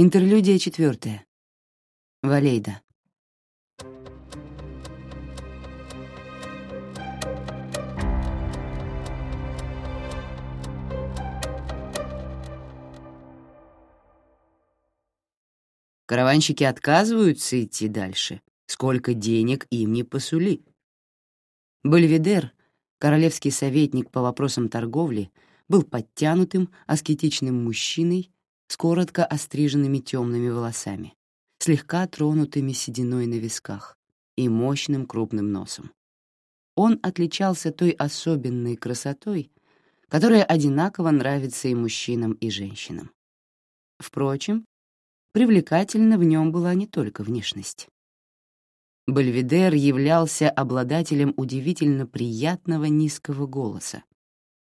Интерлюдия четвертая. Валейда. Караванщики отказываются идти дальше, сколько денег им не посули. Бальведер, королевский советник по вопросам торговли, был подтянутым, аскетичным мужчиной с коротко остриженными темными волосами, слегка тронутыми сединой на висках и мощным крупным носом. Он отличался той особенной красотой, которая одинаково нравится и мужчинам, и женщинам. Впрочем, привлекательна в нем была не только внешность. Бальведер являлся обладателем удивительно приятного низкого голоса,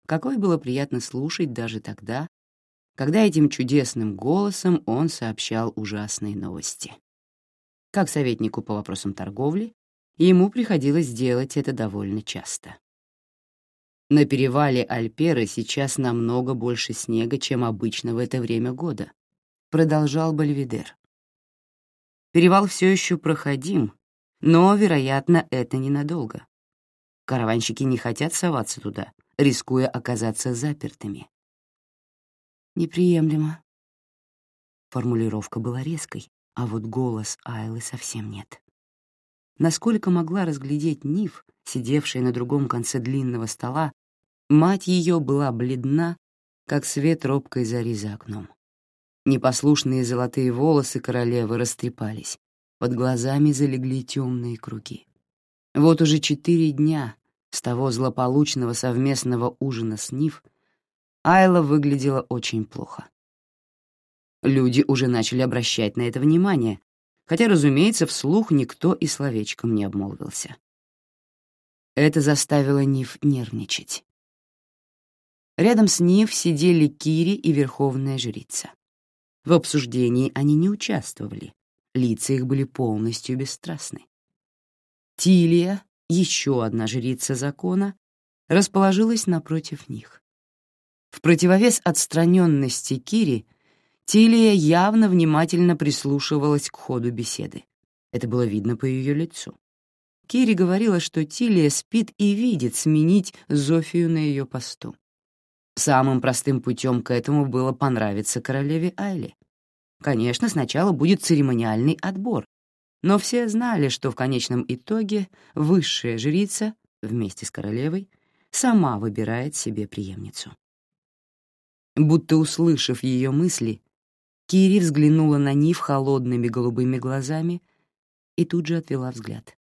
какой было приятно слушать даже тогда, когда этим чудесным голосом он сообщал ужасные новости. Как советнику по вопросам торговли, ему приходилось делать это довольно часто. На перевале Альперы сейчас намного больше снега, чем обычно в это время года, продолжал Бальведер. Перевал все еще проходим, но, вероятно, это ненадолго. Караванщики не хотят соваться туда, рискуя оказаться запертыми. Неприемлемо. Формулировка была резкой, а вот голос Айлы совсем нет. Насколько могла разглядеть Ниф, сидевшая на другом конце длинного стола, мать ее была бледна, как свет робкой зари за окном. Непослушные золотые волосы королевы растрепались, под глазами залегли темные круги. Вот уже четыре дня с того злополучного совместного ужина с Ниф Айла выглядела очень плохо. Люди уже начали обращать на это внимание, хотя, разумеется, вслух никто и словечком не обмолвился. Это заставило Ниф нервничать. Рядом с Ниф сидели Кири и Верховная Жрица. В обсуждении они не участвовали, лица их были полностью бесстрастны. Тилия, еще одна жрица закона, расположилась напротив них. В противовес отстраненности Кири, Тилия явно внимательно прислушивалась к ходу беседы. Это было видно по ее лицу. Кири говорила, что Тилия спит и видит сменить Зофию на ее посту. Самым простым путем к этому было понравиться королеве Айли. Конечно, сначала будет церемониальный отбор, но все знали, что в конечном итоге высшая жрица, вместе с королевой, сама выбирает себе преемницу. Будто услышав ее мысли, Кири взглянула на Нив холодными голубыми глазами и тут же отвела взгляд.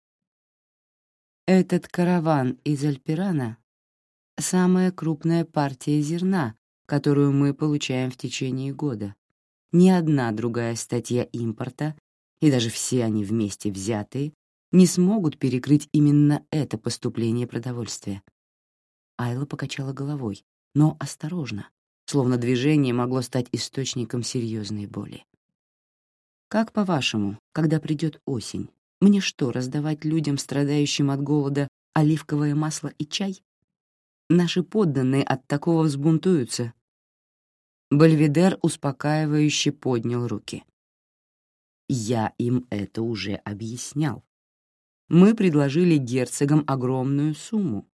«Этот караван из Альпирана — самая крупная партия зерна, которую мы получаем в течение года. Ни одна другая статья импорта, и даже все они вместе взятые, не смогут перекрыть именно это поступление продовольствия». Айла покачала головой, но осторожно, словно движение могло стать источником серьезной боли. «Как по-вашему, когда придет осень, мне что, раздавать людям, страдающим от голода, оливковое масло и чай? Наши подданные от такого взбунтуются». Бальведер успокаивающе поднял руки. «Я им это уже объяснял. Мы предложили герцогам огромную сумму.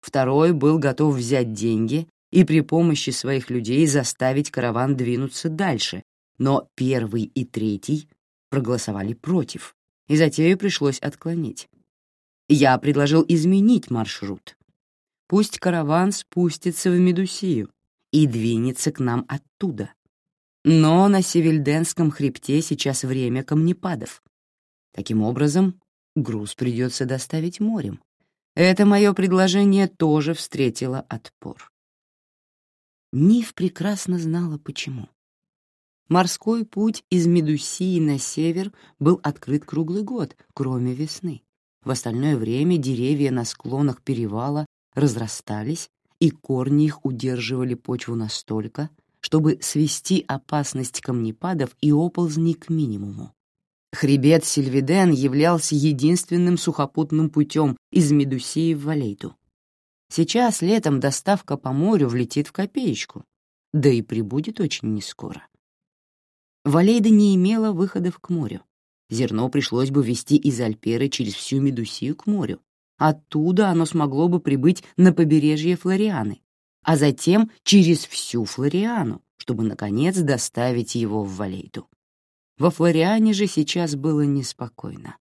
Второй был готов взять деньги и при помощи своих людей заставить караван двинуться дальше, но первый и третий проголосовали против, и затею пришлось отклонить. Я предложил изменить маршрут. Пусть караван спустится в Медусию и двинется к нам оттуда. Но на Севильденском хребте сейчас время камнепадов. Таким образом, груз придется доставить морем. Это мое предложение тоже встретило отпор. Нив прекрасно знала, почему. Морской путь из Медусии на север был открыт круглый год, кроме весны. В остальное время деревья на склонах перевала разрастались, и корни их удерживали почву настолько, чтобы свести опасность камнепадов и оползней к минимуму. Хребет Сильвиден являлся единственным сухопутным путем из Медусии в Валейду. Сейчас летом доставка по морю влетит в копеечку, да и прибудет очень нескоро. Валейда не имела выходов к морю. Зерно пришлось бы везти из Альперы через всю Медусию к морю. Оттуда оно смогло бы прибыть на побережье Флорианы, а затем через всю Флориану, чтобы, наконец, доставить его в Валейду. Во Флориане же сейчас было неспокойно.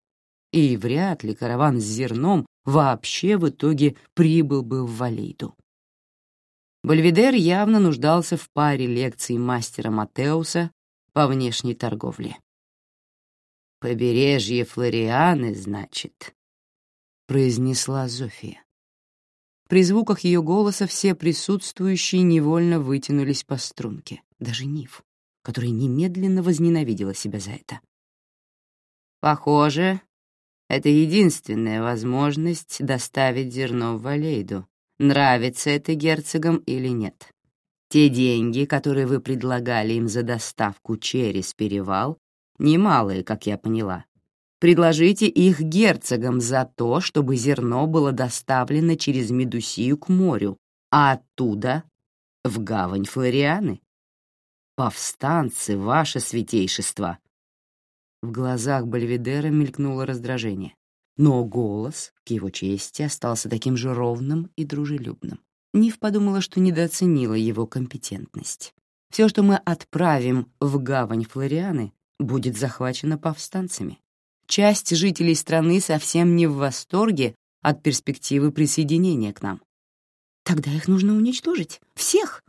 И вряд ли караван с зерном вообще в итоге прибыл бы в Валейду. Бальведер явно нуждался в паре лекций мастера Матеуса по внешней торговле. «Побережье Флорианы, значит», — произнесла Зофия. При звуках ее голоса все присутствующие невольно вытянулись по струнке, даже Нив, которая немедленно возненавидела себя за это. «Похоже, это единственная возможность доставить зерно в Валейду, нравится это герцогам или нет. Те деньги, которые вы предлагали им за доставку через перевал, немалые, как я поняла. Предложите их герцогам за то, чтобы зерно было доставлено через Медусию к морю, а оттуда — в гавань Флорианы. Повстанцы, ваше святейшество!» В глазах Бальведера мелькнуло раздражение, но голос, к его чести, остался таким же ровным и дружелюбным. Нив подумала, что недооценила его компетентность. Все, что мы отправим в гавань Флорианы, будет захвачено повстанцами. Часть жителей страны совсем не в восторге от перспективы присоединения к нам. Тогда их нужно уничтожить. Всех!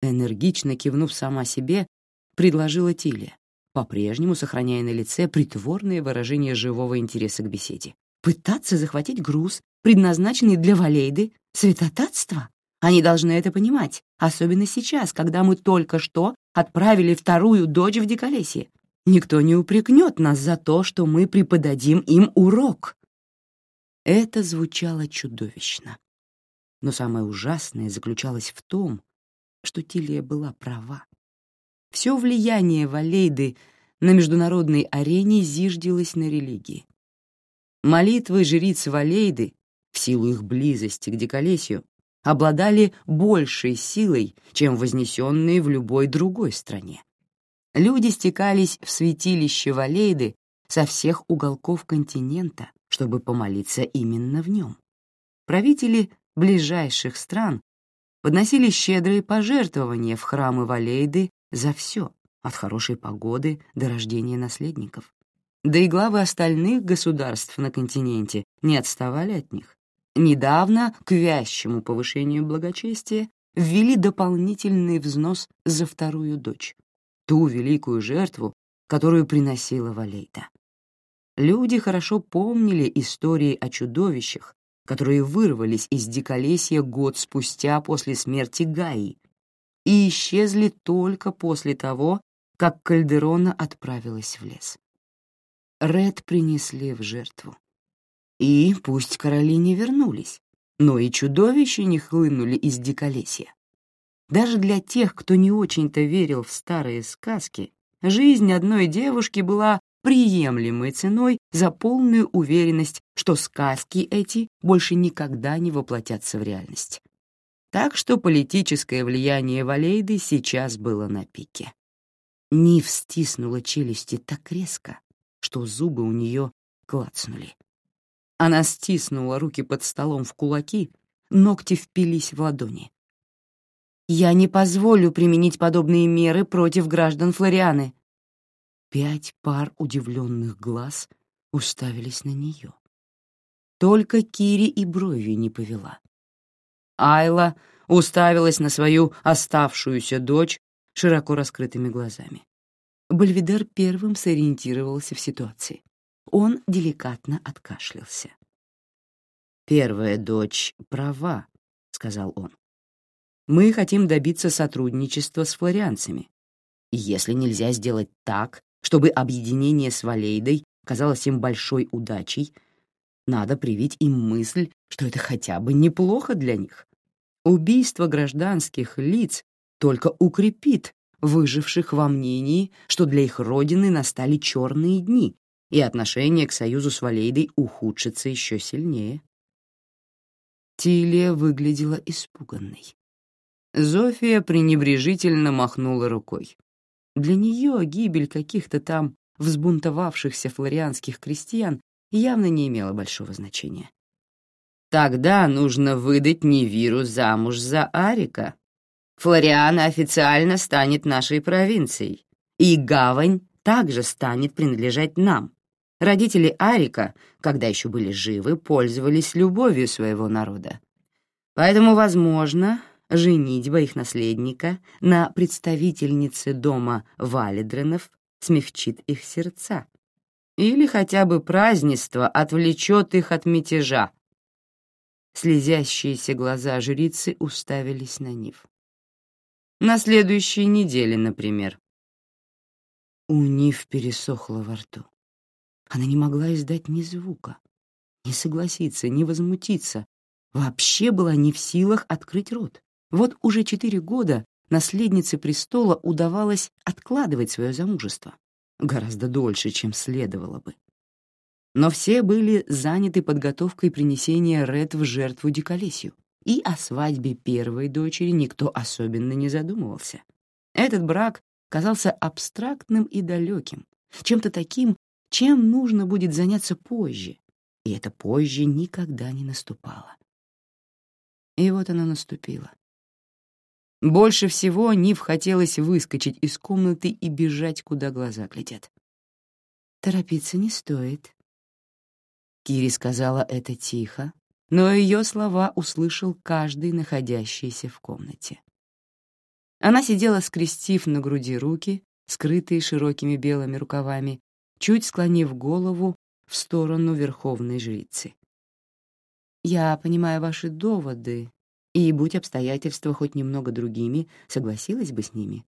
Энергично кивнув сама себе, предложила Тилия, по-прежнему сохраняя на лице притворное выражение живого интереса к беседе. Пытаться захватить груз, предназначенный для Валейды, святотатство? Они должны это понимать, особенно сейчас, когда мы только что отправили вторую дочь в Диколесье. Никто не упрекнет нас за то, что мы преподадим им урок. Это звучало чудовищно. Но самое ужасное заключалось в том, что Тилия была права. Все влияние Валейды на международной арене зиждилось на религии. Молитвы жриц Валейды, в силу их близости к Диколесью, обладали большей силой, чем вознесенные в любой другой стране. Люди стекались в святилище Валейды со всех уголков континента, чтобы помолиться именно в нем. Правители ближайших стран подносили щедрые пожертвования в храмы Валейды за все, от хорошей погоды до рождения наследников. Да и главы остальных государств на континенте не отставали от них. Недавно к вящему повышению благочестия ввели дополнительный взнос за вторую дочь, ту великую жертву, которую приносила Валейта. Люди хорошо помнили истории о чудовищах, которые вырвались из диколесья год спустя после смерти Гаи и исчезли только после того, как Кальдерона отправилась в лес. Ред принесли в жертву. И пусть короли не вернулись, но и чудовища не хлынули из диколесья. Даже для тех, кто не очень-то верил в старые сказки, жизнь одной девушки была приемлемой ценой за полную уверенность, что сказки эти больше никогда не воплотятся в реальность. Так что политическое влияние Валейды сейчас было на пике. Нив стиснула челюсти так резко, что зубы у нее клацнули. Она стиснула руки под столом в кулаки, ногти впились в ладони. «Я не позволю применить подобные меры против граждан Флорианы». Пять пар удивленных глаз уставились на нее. Только Кири и брови не повела. Айла уставилась на свою оставшуюся дочь широко раскрытыми глазами. Бальвидер первым сориентировался в ситуации. Он деликатно откашлялся. «Первая дочь права», — сказал он. «Мы хотим добиться сотрудничества с флорианцами. Если нельзя сделать так, чтобы объединение с Валейдой казалось им большой удачей, надо привить им мысль, что это хотя бы неплохо для них. Убийство гражданских лиц только укрепит выживших во мнении, что для их родины настали черные дни, и отношение к союзу с Валейдой ухудшится еще сильнее. Тилия выглядела испуганной. Зофия пренебрежительно махнула рукой. Для нее гибель каких-то там взбунтовавшихся флорианских крестьян явно не имела большого значения. Тогда нужно выдать Невиру замуж за Арика. Флориана официально станет нашей провинцией, и гавань также станет принадлежать нам. Родители Арика, когда еще были живы, пользовались любовью своего народа. Поэтому, возможно, женитьба их наследника на представительнице дома Валидренов смягчит их сердца. Или хотя бы празднество отвлечет их от мятежа. Слезящиеся глаза жрицы уставились на Нив. На следующей неделе, например. У Нив пересохло во рту. Она не могла издать ни звука, не согласиться, не возмутиться, вообще была не в силах открыть рот. Вот уже четыре года наследнице престола удавалось откладывать свое замужество. Гораздо дольше, чем следовало бы. Но все были заняты подготовкой принесения Ред в жертву Диколесью, и о свадьбе первой дочери никто особенно не задумывался. Этот брак казался абстрактным и далеким, чем-то таким, чем нужно будет заняться позже, и это позже никогда не наступало. И вот оно наступило. Больше всего Нив хотелось выскочить из комнаты и бежать, куда глаза глядят. «Торопиться не стоит». Кири сказала это тихо, но ее слова услышал каждый, находящийся в комнате. Она сидела, скрестив на груди руки, скрытые широкими белыми рукавами, чуть склонив голову в сторону верховной жрицы. «Я понимаю ваши доводы, и, будь обстоятельства хоть немного другими, согласилась бы с ними.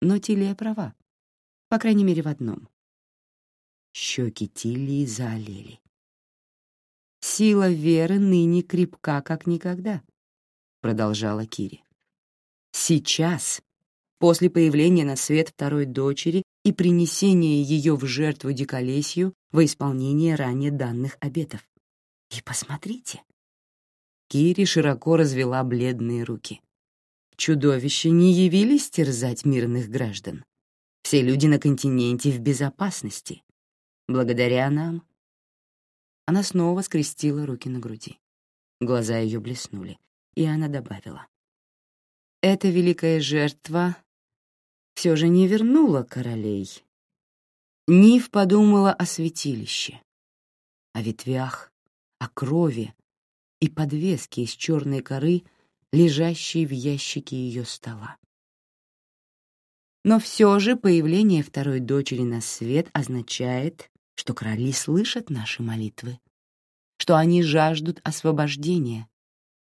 Но Тилия права, по крайней мере, в одном. Щеки Тилии заолели. «Сила веры ныне крепка, как никогда», — продолжала Кири. «Сейчас, после появления на свет второй дочери и принесения ее в жертву диколесью во исполнение ранее данных обетов. И посмотрите, Кири широко развела бледные руки. Чудовища не явились терзать мирных граждан. Все люди на континенте в безопасности. Благодаря нам. Она снова скрестила руки на груди. Глаза ее блеснули, и она добавила. Эта великая жертва все же не вернула королей. Нив подумала о святилище, о ветвях, о крови, и подвески из черной коры, лежащей в ящике ее стола. Но все же появление второй дочери на свет означает, что короли слышат наши молитвы, что они жаждут освобождения,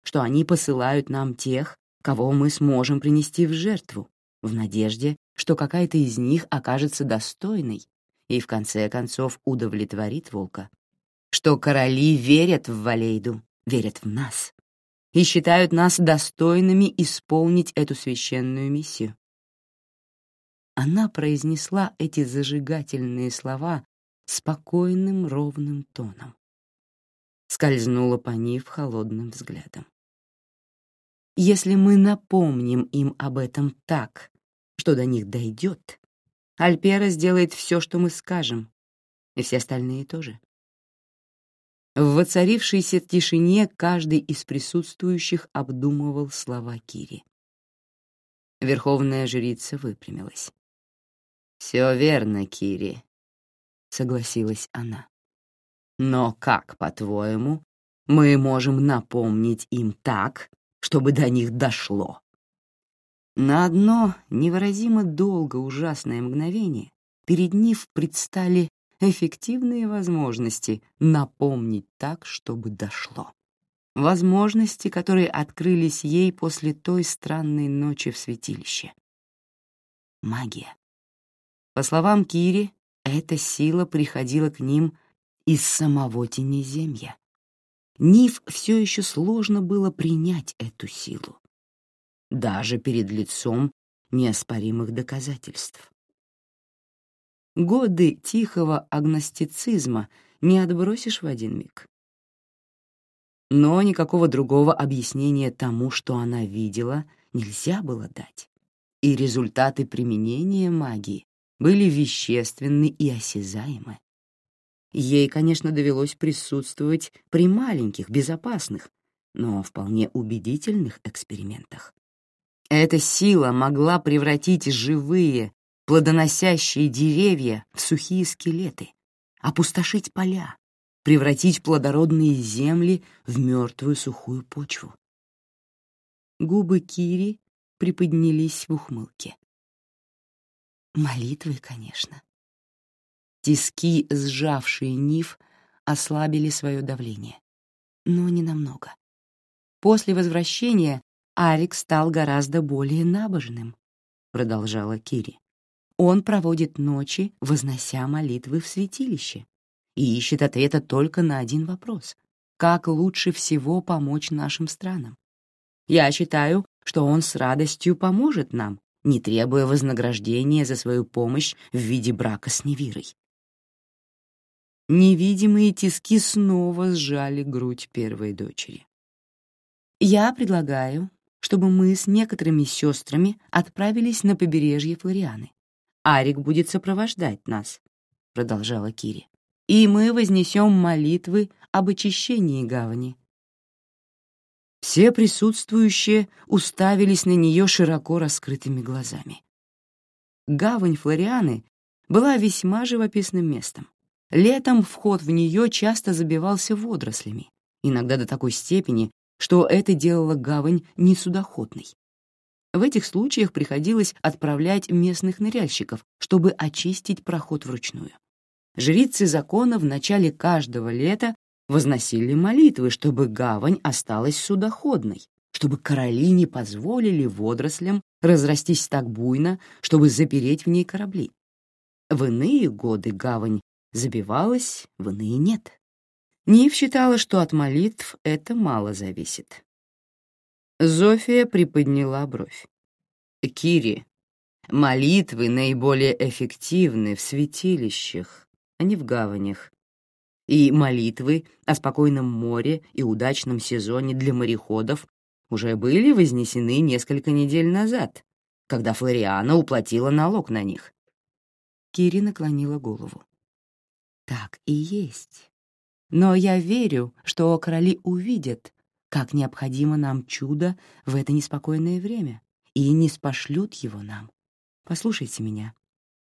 что они посылают нам тех, кого мы сможем принести в жертву, в надежде, что какая-то из них окажется достойной и в конце концов удовлетворит волка, что короли верят в Валейду, верят в нас и считают нас достойными исполнить эту священную миссию. Она произнесла эти зажигательные слова спокойным ровным тоном. Скользнула по ней холодным взглядом. Если мы напомним им об этом так, что до них дойдет, Альпера сделает все, что мы скажем, и все остальные тоже. В воцарившейся тишине каждый из присутствующих обдумывал слова Кири. Верховная жрица выпрямилась. «Все верно, Кири», — согласилась она. «Но как, по-твоему, мы можем напомнить им так, чтобы до них дошло?» На одно невыразимо долго ужасное мгновение перед Нив предстали эффективные возможности напомнить так, чтобы дошло. Возможности, которые открылись ей после той странной ночи в святилище. Магия. По словам Кири, эта сила приходила к ним из самого Тенеземья. Ниф все еще сложно было принять эту силу, даже перед лицом неоспоримых доказательств. Годы тихого агностицизма не отбросишь в один миг. Но никакого другого объяснения тому, что она видела, нельзя было дать. и результаты применения магии были вещественны и осязаемы. Ей, конечно, довелось присутствовать при маленьких, безопасных, но вполне убедительных экспериментах. Эта сила могла превратить живые, плодоносящие деревья в сухие скелеты, опустошить поля, превратить плодородные земли в мертвую сухую почву. Губы Кири приподнялись в ухмылке. Молитвы, конечно. Тиски, сжавшие Ниф, ослабили свое давление. Но не намного. После возвращения Арик стал гораздо более набожным, продолжала Кири. Он проводит ночи, вознося молитвы в святилище, и ищет ответа только на один вопрос — как лучше всего помочь нашим странам. Я считаю, что он с радостью поможет нам, не требуя вознаграждения за свою помощь в виде брака с Невирой. Невидимые тиски снова сжали грудь первой дочери. Я предлагаю, чтобы мы с некоторыми сестрами отправились на побережье Флорианы. Арик будет сопровождать нас, — продолжала Кири, — и мы вознесем молитвы об очищении гавани. Все присутствующие уставились на нее широко раскрытыми глазами. Гавань Флорианы была весьма живописным местом. Летом вход в нее часто забивался водорослями, иногда до такой степени, что это делало гавань несудоходной. В этих случаях приходилось отправлять местных ныряльщиков, чтобы очистить проход вручную. Жрицы закона в начале каждого лета возносили молитвы, чтобы гавань осталась судоходной, чтобы короли не позволили водорослям разрастись так буйно, чтобы запереть в ней корабли. В иные годы гавань забивалась, в иные нет. Нив считала, что от молитв это мало зависит. Зофия приподняла бровь. «Кири, молитвы наиболее эффективны в святилищах, а не в гаванях. И молитвы о спокойном море и удачном сезоне для мореходов уже были вознесены несколько недель назад, когда Флориана уплатила налог на них». Кири наклонила голову. «Так и есть. Но я верю, что короли увидят, как необходимо нам чудо в это неспокойное время, и не спошлют его нам. Послушайте меня.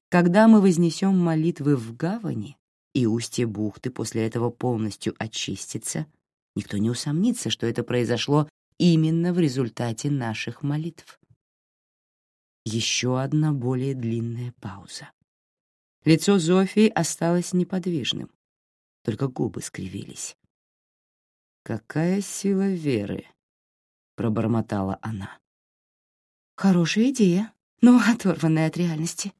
Когда мы вознесем молитвы в гавани, и устье бухты после этого полностью очистится, никто не усомнится, что это произошло именно в результате наших молитв. Еще одна более длинная пауза. Лицо Зофии осталось неподвижным только губы скривились. «Какая сила веры!» — пробормотала она. «Хорошая идея, но оторванная от реальности».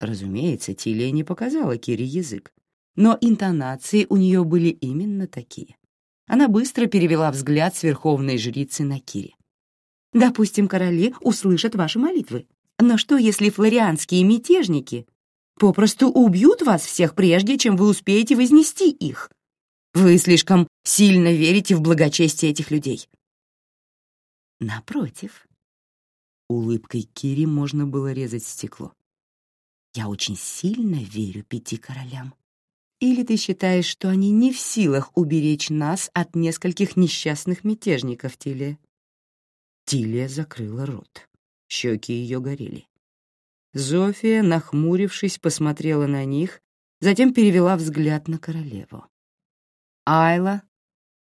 Разумеется, Тилия не показала Кире язык, но интонации у нее были именно такие. Она быстро перевела взгляд с верховной жрицы на Кире. «Допустим, короли услышат ваши молитвы. Но что, если флорианские мятежники попросту убьют вас всех, прежде чем вы успеете вознести их. Вы слишком сильно верите в благочестие этих людей. Напротив, улыбкой Кири можно было резать стекло. Я очень сильно верю пяти королям. Или ты считаешь, что они не в силах уберечь нас от нескольких несчастных мятежников, Тилия? Тилия закрыла рот. Щеки ее горели. Зофия, нахмурившись, посмотрела на них, затем перевела взгляд на королеву. Айла,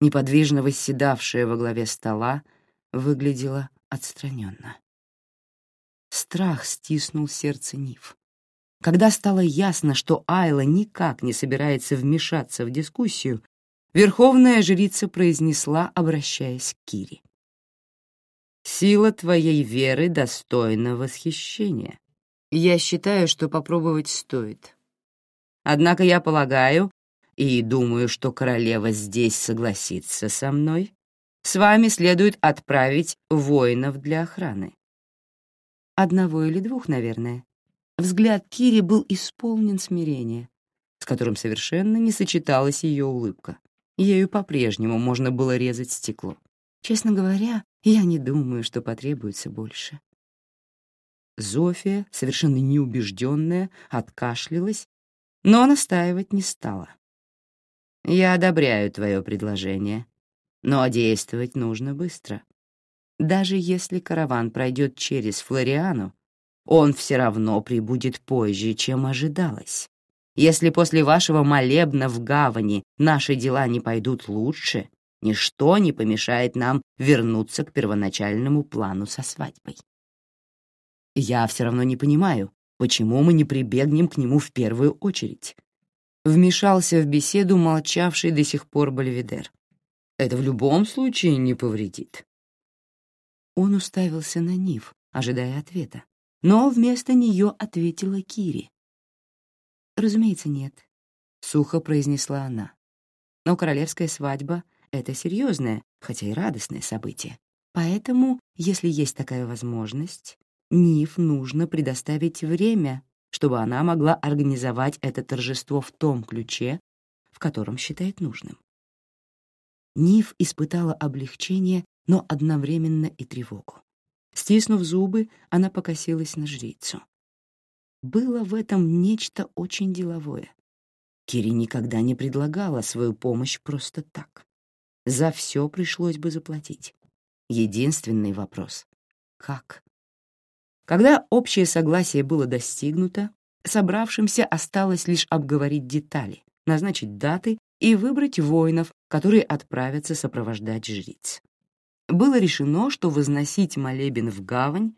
неподвижно восседавшая во главе стола, выглядела отстраненно. Страх стиснул сердце Нив. Когда стало ясно, что Айла никак не собирается вмешаться в дискуссию, верховная жрица произнесла, обращаясь к Кире. «Сила твоей веры достойна восхищения. Я считаю, что попробовать стоит. Однако я полагаю, и думаю, что королева здесь согласится со мной, с вами следует отправить воинов для охраны. Одного или двух, наверное. Взгляд Кири был исполнен смирения, с которым совершенно не сочеталась ее улыбка. Ею по-прежнему можно было резать стекло. Честно говоря, я не думаю, что потребуется больше. Зофия, совершенно неубежденная, откашлялась, но настаивать не стала. «Я одобряю твое предложение, но действовать нужно быстро. Даже если караван пройдет через Флориану, он все равно прибудет позже, чем ожидалось. Если после вашего молебна в гавани наши дела не пойдут лучше, ничто не помешает нам вернуться к первоначальному плану со свадьбой. Я все равно не понимаю, почему мы не прибегнем к нему в первую очередь. Вмешался в беседу молчавший до сих пор Бальведер. Это в любом случае не повредит. Он уставился на Нив, ожидая ответа, но вместо нее ответила Кири. «Разумеется, нет», — сухо произнесла она. «Но королевская свадьба — это серьезное, хотя и радостное событие. Поэтому, если есть такая возможность, Ниф нужно предоставить время, чтобы она могла организовать это торжество в том ключе, в котором считает нужным. Ниф испытала облегчение, но одновременно и тревогу. Стиснув зубы, она покосилась на жрицу. Было в этом нечто очень деловое. Кири никогда не предлагала свою помощь просто так. За все пришлось бы заплатить. Единственный вопрос — как? Когда общее согласие было достигнуто, собравшимся осталось лишь обговорить детали, назначить даты и выбрать воинов, которые отправятся сопровождать жриц. Было решено, что возносить молебен в гавань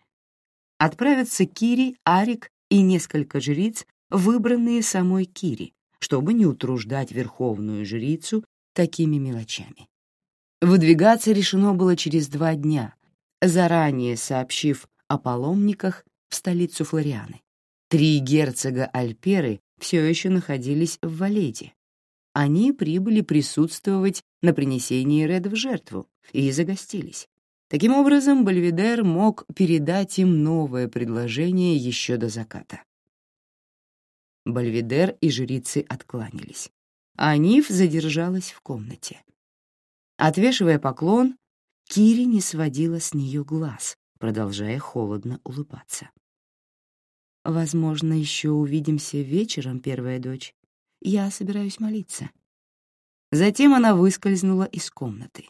отправятся Кири, Арик и несколько жриц, выбранные самой Кири, чтобы не утруждать верховную жрицу такими мелочами. Выдвигаться решено было через два дня, заранее сообщив о паломниках в столицу Флорианы. Три герцога Альперы все еще находились в Валеде. Они прибыли присутствовать на принесении Реда в жертву и загостились. Таким образом, Бальведер мог передать им новое предложение еще до заката. Бальведер и жрицы откланялись, а Ниф задержалась в комнате. Отвешивая поклон, Кири не сводила с нее глаз, продолжая холодно улыбаться. «Возможно, еще увидимся вечером, первая дочь. Я собираюсь молиться». Затем она выскользнула из комнаты.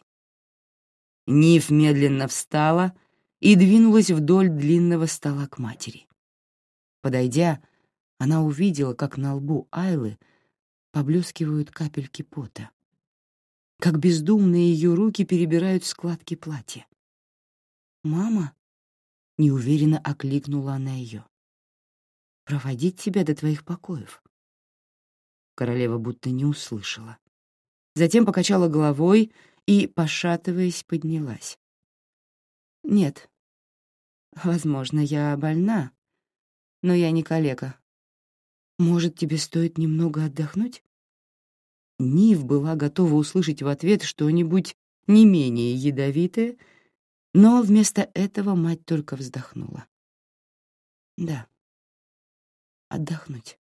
Ниф медленно встала и двинулась вдоль длинного стола к матери. Подойдя, она увидела, как на лбу Айлы поблескивают капельки пота, как бездумные ее руки перебирают складки платья. «Мама?» — неуверенно окликнула она ее. «Проводить тебя до твоих покоев». Королева будто не услышала. Затем покачала головой и, пошатываясь, поднялась. «Нет. Возможно, я больна, но я не калека. Может, тебе стоит немного отдохнуть?» Нив была готова услышать в ответ что-нибудь не менее ядовитое, но вместо этого мать только вздохнула. «Да, отдохнуть».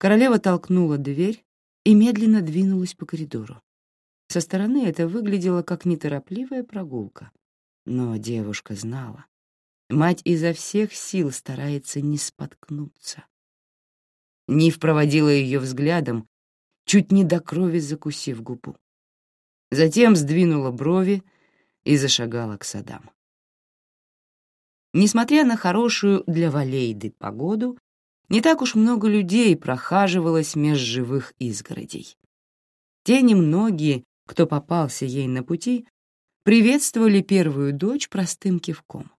Королева толкнула дверь и медленно двинулась по коридору. Со стороны это выглядело как неторопливая прогулка. Но девушка знала. Мать изо всех сил старается не споткнуться. Нив проводила ее взглядом, чуть не до крови закусив губу. Затем сдвинула брови и зашагала к садам. Несмотря на хорошую для Валейды погоду, не так уж много людей прохаживалось меж живых изгородей. Те немногие, кто попался ей на пути, приветствовали первую дочь простым кивком.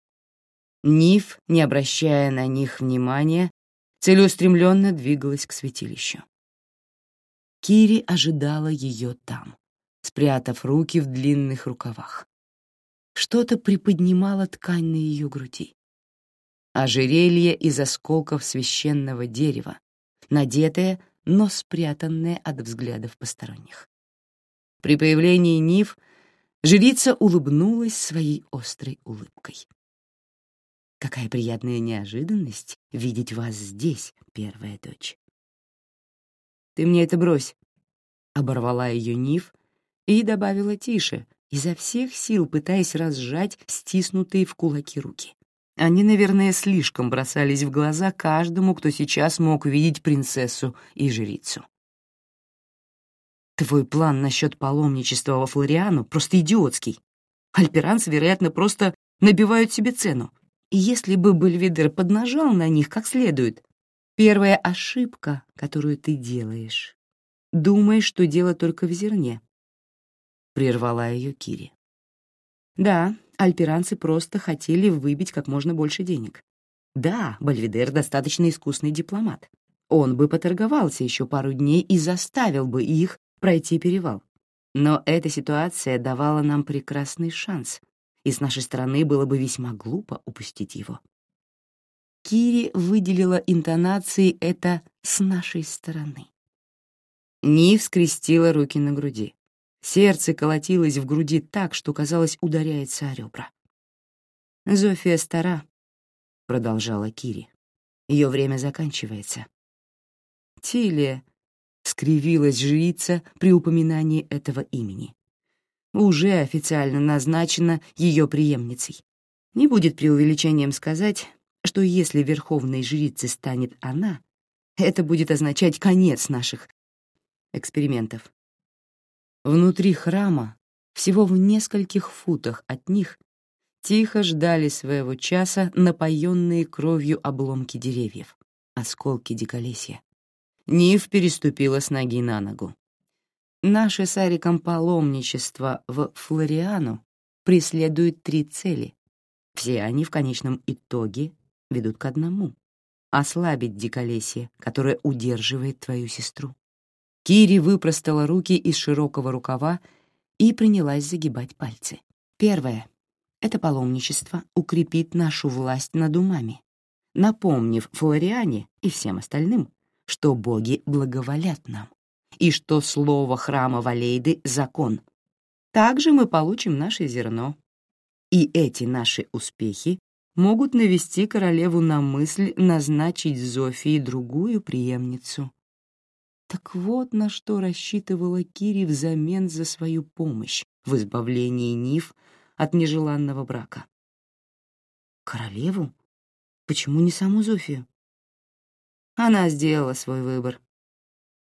Ниф, не обращая на них внимания, целеустремленно двигалась к святилищу. Кири ожидала ее там, спрятав руки в длинных рукавах. Что-то приподнимало ткань на ее груди. Ожерелье из осколков священного дерева, надетое, но спрятанное от взглядов посторонних. При появлении Нив жрица улыбнулась своей острой улыбкой. «Какая приятная неожиданность видеть вас здесь, первая дочь». «Ты мне это брось», — оборвала ее Нив и добавила тише, изо всех сил пытаясь разжать стиснутые в кулаки руки. Они, наверное, слишком бросались в глаза каждому, кто сейчас мог видеть принцессу и жрицу. Твой план насчет паломничества во Флориану просто идиотский. Альперанцы, вероятно, просто набивают себе цену. И если бы Бельведер поднажал на них как следует, первая ошибка, которую ты делаешь, думаешь, что дело только в зерне, — прервала ее Кири. Да, альперанцы просто хотели выбить как можно больше денег. Да, Бальведер достаточно искусный дипломат. Он бы поторговался еще пару дней и заставил бы их пройти перевал. Но эта ситуация давала нам прекрасный шанс, и с нашей стороны было бы весьма глупо упустить его. Кири выделила интонацией это «с нашей стороны». Нив скрестила руки на груди. Сердце колотилось в груди так, что, казалось, ударяется о ребра. «Зофия стара», — продолжала Кири. «Ее время заканчивается». Тилия скривилась жрица при упоминании этого имени. Уже официально назначена ее преемницей. Не будет преувеличением сказать, что если верховной жрицей станет она, это будет означать конец наших экспериментов. Внутри храма, всего в нескольких футах от них, тихо ждали своего часа напоенные кровью обломки деревьев, осколки диколесья. Нив переступила с ноги на ногу. Наше с Ариком паломничество в Флориану преследует три цели. Все они в конечном итоге ведут к одному — ослабить диколесье, которое удерживает твою сестру. Кири выпростала руки из широкого рукава и принялась загибать пальцы. Первое — это паломничество укрепит нашу власть над умами, напомнив Флориане и всем остальным, что боги благоволят нам и что слово храма Валейды — закон. Также мы получим наше зерно. И эти наши успехи могут навести королеву на мысль назначить Зофии другую преемницу, так вот на что рассчитывала Кири взамен за свою помощь в избавлении Нив от нежеланного брака. Королеву? Почему не саму Зофию? Она сделала свой выбор.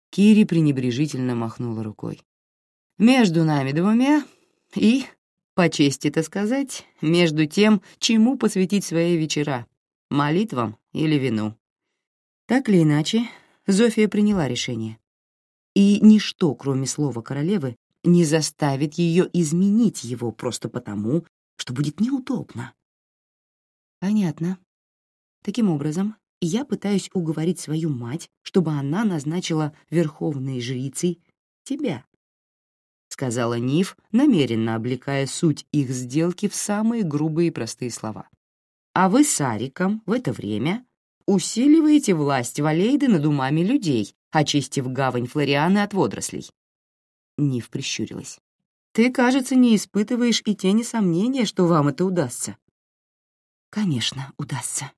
Кири пренебрежительно махнула рукой. Между нами двумя и, по чести-то сказать, между тем, чему посвятить свои вечера — молитвам или вину. Так или иначе, Зофия приняла решение. И ничто, кроме слова королевы, не заставит ее изменить его просто потому, что будет неудобно. Понятно. Таким образом, я пытаюсь уговорить свою мать, чтобы она назначила верховной жрицей тебя, — сказала Ниф, намеренно облекая суть их сделки в самые грубые и простые слова. А вы с Ариком в это время усиливаете власть Валейды над умами людей, очистив гавань Флорианы от водорослей. Нив прищурилась. Ты, кажется, не испытываешь и тени сомнения, что вам это удастся. Конечно, удастся.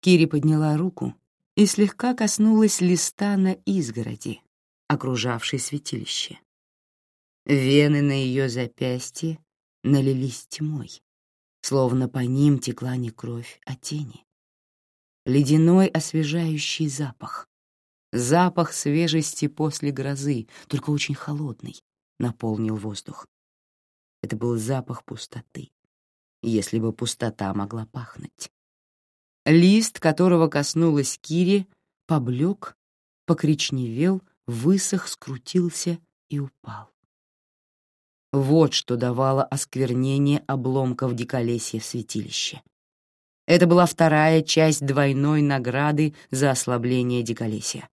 Кири подняла руку и слегка коснулась листа на изгороди, окружавшей святилище. Вены на ее запястье налились тьмой, словно по ним текла не кровь, а тени ледяной освежающий запах. Запах свежести после грозы, только очень холодный, наполнил воздух. Это был запах пустоты, если бы пустота могла пахнуть. Лист, которого коснулась Кири, поблек, покричневел, высох, скрутился и упал. Вот что давало осквернение обломков диколесья в святилище. Это была вторая часть двойной награды за ослабление диколесья.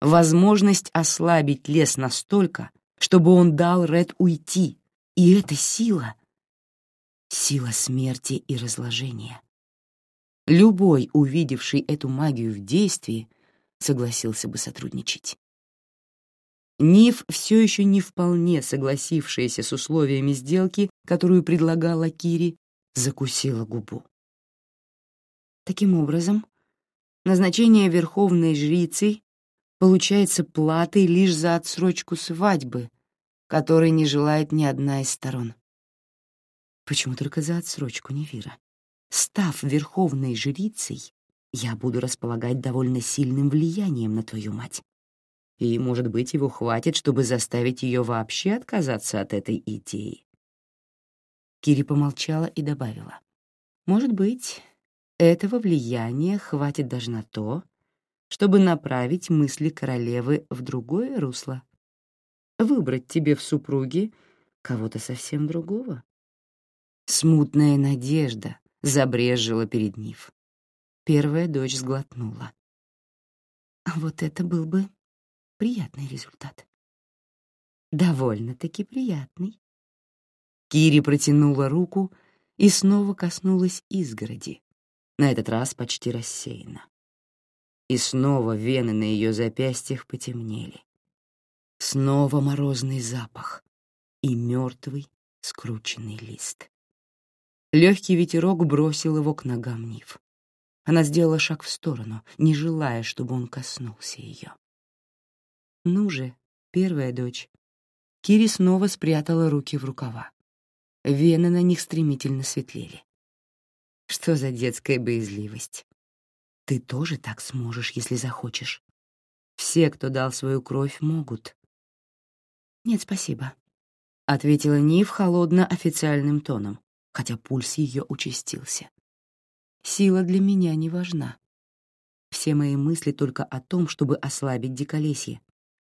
Возможность ослабить лес настолько, чтобы он дал Ред уйти. И эта сила — сила смерти и разложения. Любой, увидевший эту магию в действии, согласился бы сотрудничать. Ниф, все еще не вполне согласившаяся с условиями сделки, которую предлагала Кири, закусила губу. Таким образом, назначение верховной жрицы получается платой лишь за отсрочку свадьбы, которой не желает ни одна из сторон. Почему только за отсрочку, Невира? став верховной жрицей, я буду располагать довольно сильным влиянием на твою мать. И, может быть, его хватит, чтобы заставить ее вообще отказаться от этой идеи. Кири помолчала и добавила. Может быть, этого влияния хватит даже на то, чтобы направить мысли королевы в другое русло. Выбрать тебе в супруги кого-то совсем другого. Смутная надежда забрежила перед Нив. Первая дочь сглотнула. А вот это был бы приятный результат. Довольно-таки приятный. Кири протянула руку и снова коснулась изгороди, на этот раз почти рассеянно. И снова вены на ее запястьях потемнели. Снова морозный запах и мертвый скрученный лист. Легкий ветерок бросил его к ногам Нив. Она сделала шаг в сторону, не желая, чтобы он коснулся ее. «Ну же, первая дочь». Кири снова спрятала руки в рукава. Вены на них стремительно светлели. Что за детская боязливость? Ты тоже так сможешь, если захочешь. Все, кто дал свою кровь, могут. Нет, спасибо, — ответила Нив холодно официальным тоном, хотя пульс ее участился. Сила для меня не важна. Все мои мысли только о том, чтобы ослабить диколесье,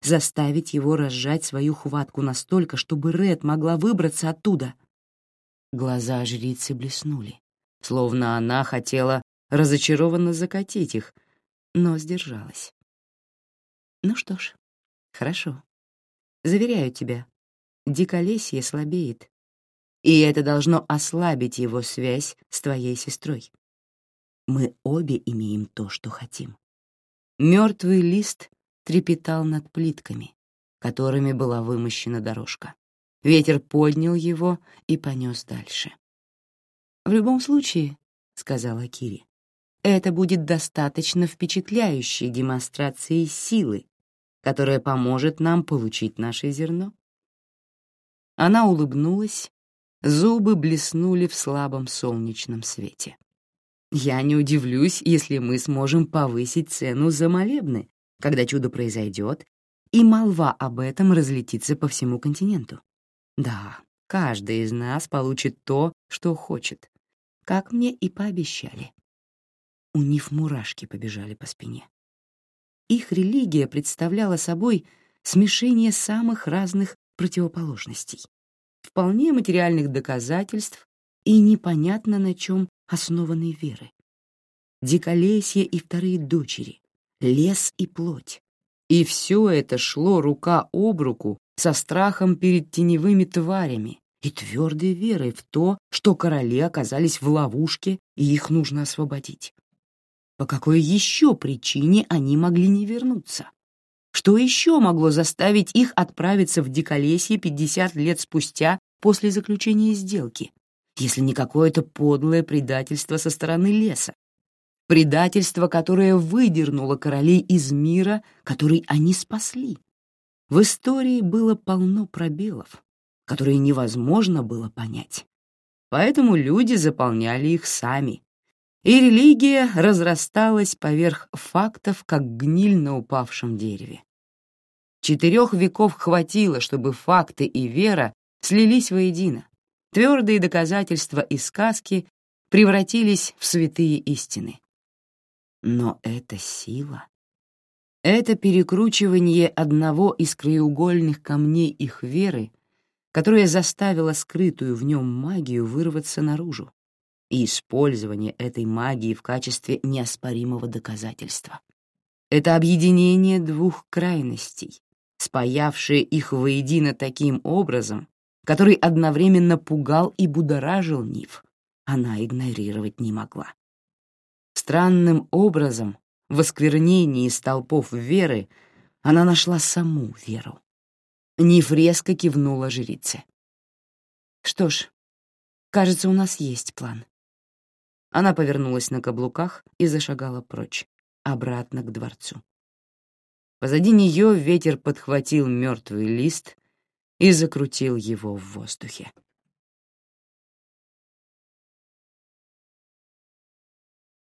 заставить его разжать свою хватку настолько, чтобы Ред могла выбраться оттуда. Глаза жрицы блеснули, словно она хотела разочарованно закатить их, но сдержалась. Ну что ж, хорошо. Заверяю тебя, диколесье слабеет, и это должно ослабить его связь с твоей сестрой. Мы обе имеем то, что хотим. Мертвый лист трепетал над плитками, которыми была вымощена дорожка. Ветер поднял его и понес дальше. «В любом случае», — сказала Кири, — «это будет достаточно впечатляющей демонстрацией силы, которая поможет нам получить наше зерно». Она улыбнулась, зубы блеснули в слабом солнечном свете. Я не удивлюсь, если мы сможем повысить цену за молебны, когда чудо произойдет, и молва об этом разлетится по всему континенту. Да, каждый из нас получит то, что хочет, как мне и пообещали. У них мурашки побежали по спине. Их религия представляла собой смешение самых разных противоположностей, вполне материальных доказательств и непонятно на чем основанной веры. Диколесье и вторые дочери, лес и плоть. И все это шло рука об руку со страхом перед теневыми тварями и твердой верой в то, что короли оказались в ловушке и их нужно освободить. По какой еще причине они могли не вернуться? Что еще могло заставить их отправиться в Диколесье 50 лет спустя после заключения сделки, если не какое-то подлое предательство со стороны леса. Предательство, которое выдернуло королей из мира, который они спасли. В истории было полно пробелов, которые невозможно было понять. Поэтому люди заполняли их сами. И религия разрасталась поверх фактов, как гниль на упавшем дереве. Четырех веков хватило, чтобы факты и вера слились воедино, Твердые доказательства и сказки превратились в святые истины. Но это сила. Это перекручивание одного из краеугольных камней их веры, которое заставило скрытую в нем магию вырваться наружу, и использование этой магии в качестве неоспоримого доказательства. Это объединение двух крайностей, спаявшее их воедино таким образом, который одновременно пугал и будоражил Нив, она игнорировать не могла. Странным образом, в осквернении столпов веры, она нашла саму веру. Резко кивнула жрице. «Что ж, кажется, у нас есть план». Она повернулась на каблуках и зашагала прочь, обратно к дворцу. Позади нее ветер подхватил мертвый лист и закрутил его в воздухе.